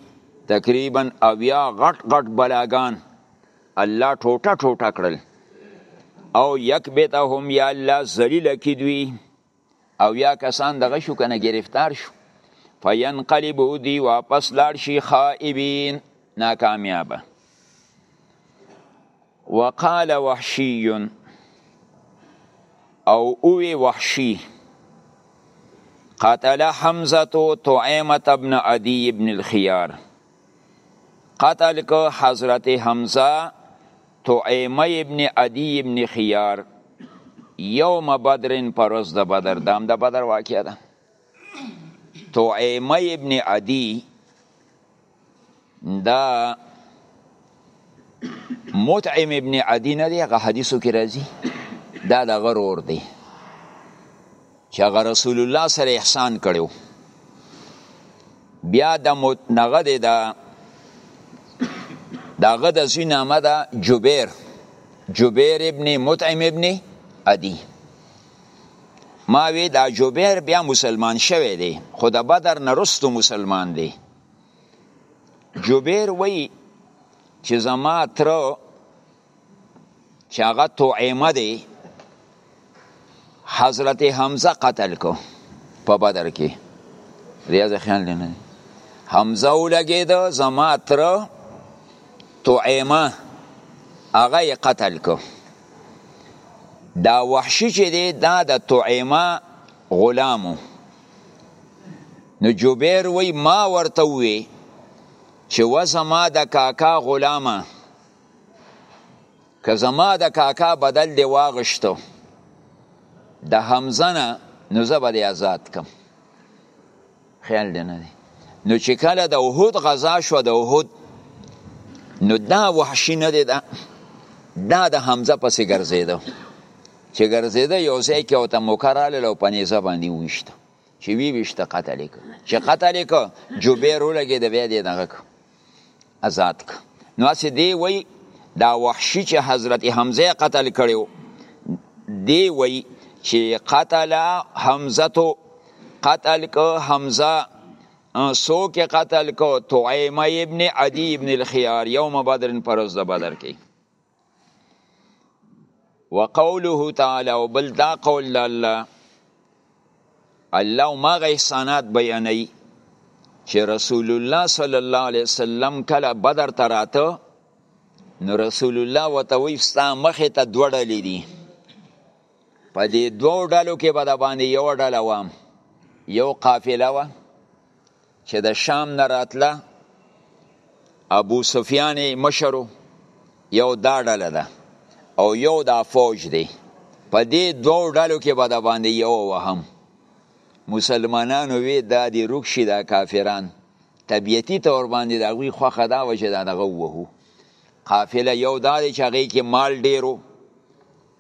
تقریبا اویا غټ غټ بلاګان الله ټوټه ټوټه کړل او یکبتهم یا الله ذلیل کی دوی او یا کسان دغه شو کنه گرفتار شو فینقلبو دی واپس لاړ شي خائبین ناکامیابه وقال وحشی او اوی وحشی قتل حمزه تعیمه ابن عدی ابن الخيار قتل کو حضرت حمزه طعیمه ابن عدی ابن خیار یوم بدر پر ورځ د بدر دام د بدر واقعه ده طعیمه ابن عدی دا متعم ابن عدی نه دی هغه حدیثو کې راځي دا د غرور دی چې هغه رسول الله سره احسان کړو بیا د متنغه د داغه د زوی نامه ده جبیر جبیر ابن مطعم ابن عدی ما وی دا جبیر بیا مسلمان شوه دی خو د بدر نرستو مسلمان دی جبیر وی چې زما تر چې هغه توعیمه دی حضرت حمزه قتل کو په بدر کې ریاض خیال دی نه حمزه ولګې ده زما تر توعیمه هغه قتل کو دا وحشی چې دی دا د توعیمه غلامو نو جوبیر وی ما ورته وی چې وزما د کاکا غلامه که زما د کاکا بدل دی واغشتو د حمزه نه نو زه به دی آزاد کم خیال دی نه دی نو چې کله د احد غزا شو د احد نو دا وحشی نه دی دا دا د حمزه پسې ګرځېده چې ګرځېده یو ځای کې ورته موکه راغله او په نیزه باندې وویشته چې ویویشته قتل یې کړ چې قتل یې کړ جوبیر ولګېده بیا دې دغه کړ آزاد ک نو اسې دی وای دا وحشي چې حضرت حمزه قتل کړو دی وای چې قتل حمزه تو قتل ک حمزه سو کې قتل کو تعیم ابن عدی ابن الخيار یوم بدر پرز د بدر کې وقوله تعالی او بل دا قول الله الله ما احسانات بیانوي چې رسول الله صلی الله علیه وسلم کله بدر ته راته نو رسول الله وته وی ستا مخې ته دوه ډلې دي په دې دوه ډلو کې به د باندې یو ډله وام یو قافله وه چې د شام نه راتله ابو سفیان مشرو یو دا ډله ده او یو دا فوج دی په دې دوو ډلو کې به د باندې یو وهم مسلمانانو وی دا دی رکشي دا کافران طبیعتی تور باندې دا غوی خوخه دا و چې دا دغه وهو قافله یو دا دی چې هغې کې مال ډیرو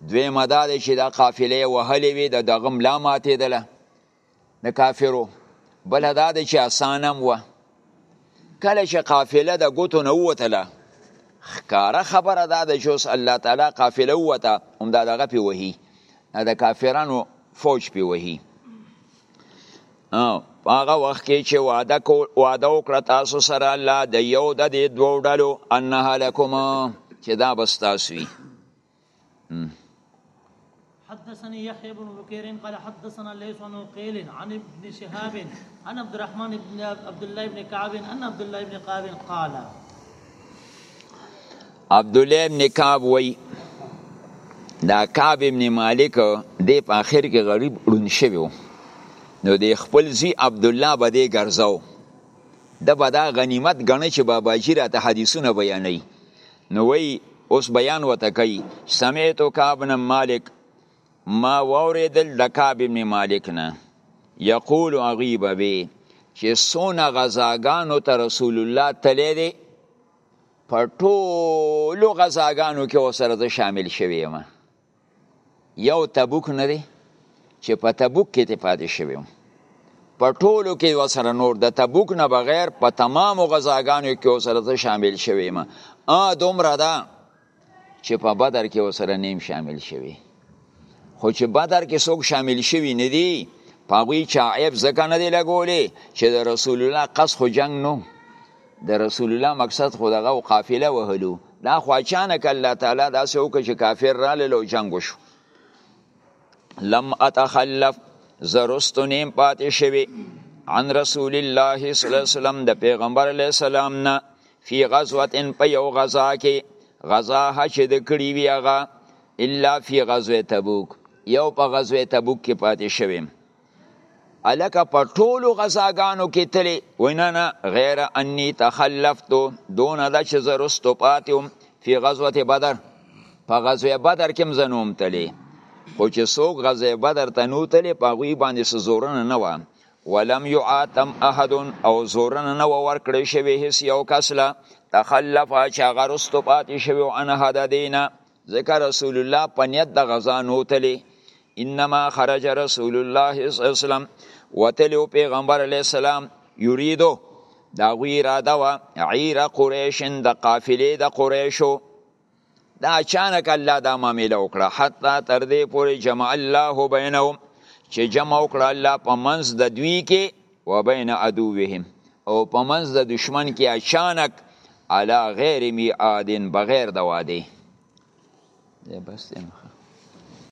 دوی مدا دی چې دا قافله وهلې وي د دغه ملا ماتېدله د کافرو بل دا د چې اسانم و کله چې قافله د ګوتو نه ووتله ښکاره خبره دا د چې اوس الله تعالی قافله ووته همدا دغه پې وهي د کافرانو فوج پې وهي هغه وخت کې چې وعده کو وعده وکړه تاسو سره الله د یو د دې دوه ډلو انها لکم چې دا بس تاسو وي حدثني يحيى بن بكير قال حدثنا ليس عن قيل عن ابن شهاب عن عبد الرحمن بن عبد الله بن كعب ان عبد الله بن كعب قال عبد الله بن كعب وي دا کعب ابن مالک دی په اخر کې غریب ړون شوی و نو د خپل زی عبد الله به دی ګرځاو د به دا غنیمت غنی چې باباجی راته حدیثونه بیانوي نو وی اوس بیان وته کوي سمعت کعب بن مالک ما واوریدل د کعب ابن مالک نه یقول غیب به چې سونه غزاګانو ته رسول الله تللی دی په ټولو غزاګانو کې وسره زه شامل شوی یم یو تبوک نه دی چې په تبوک کې ته پاتې شوی په ټولو کې وسره نور د تبوک نه بغیر په تمامو غزاګانو کې وسره ته شامل شوی ما ا دومره ده چې په بدر کې وسره نیم شامل شوی خو چې بدر کې څوک شامل شوی نه دی پاغوی چا عیب ځکه نه دی لګولې چې د رسول الله قص خو جنگ نو د رسول الله مقصد خو دغه قافله وهلو دا خو اچانک الله تعالی داسې وکړ چې کافر راله لو جنگ وشو لم اتخلف زرستو نیم پاتې شوی عن رسول الله صلی الله علیه وسلم د پیغمبر علیه السلام نه فی غزوه ان په یو غزا کې غزا هچ د کړی وی هغه الا فی غزوه تبوک یو په غزوه تبوک کې پاتې شوی الکه په ټولو غزاګانو کې تلې وای نه نه غیر انی تخلفتو دون دا چې زه رستو پاتې وم فی غزوه بدر په غزوه بدر کې مزنوم تلې خو چې څوک غزوه بدر ته نو تلې په غوی باندې سزورنه نه و ولم یعاتم احد او زورنه نه ورکړې شوی هیڅ یو کس لا تخلف چې هغه رستو پاتې شوی او انه د دینه ځکه رسول الله په نیت د غزا نوتلی انما خرج رسول الله صلی الله علیه وسلم وتلی پیغمبر علیه السلام یریدو دا غوی اراده وا عیر قریشن د قافلې د قریشو دا اچانک الله دا معامله وکړه حتی تر دې پورې جمع الله بینهم چې جمع وکړه الله په منځ د دوی کې وبین عدوهم او په منځ د دشمن کې اچانک علا غیر میعادن بغیر د واده بس دی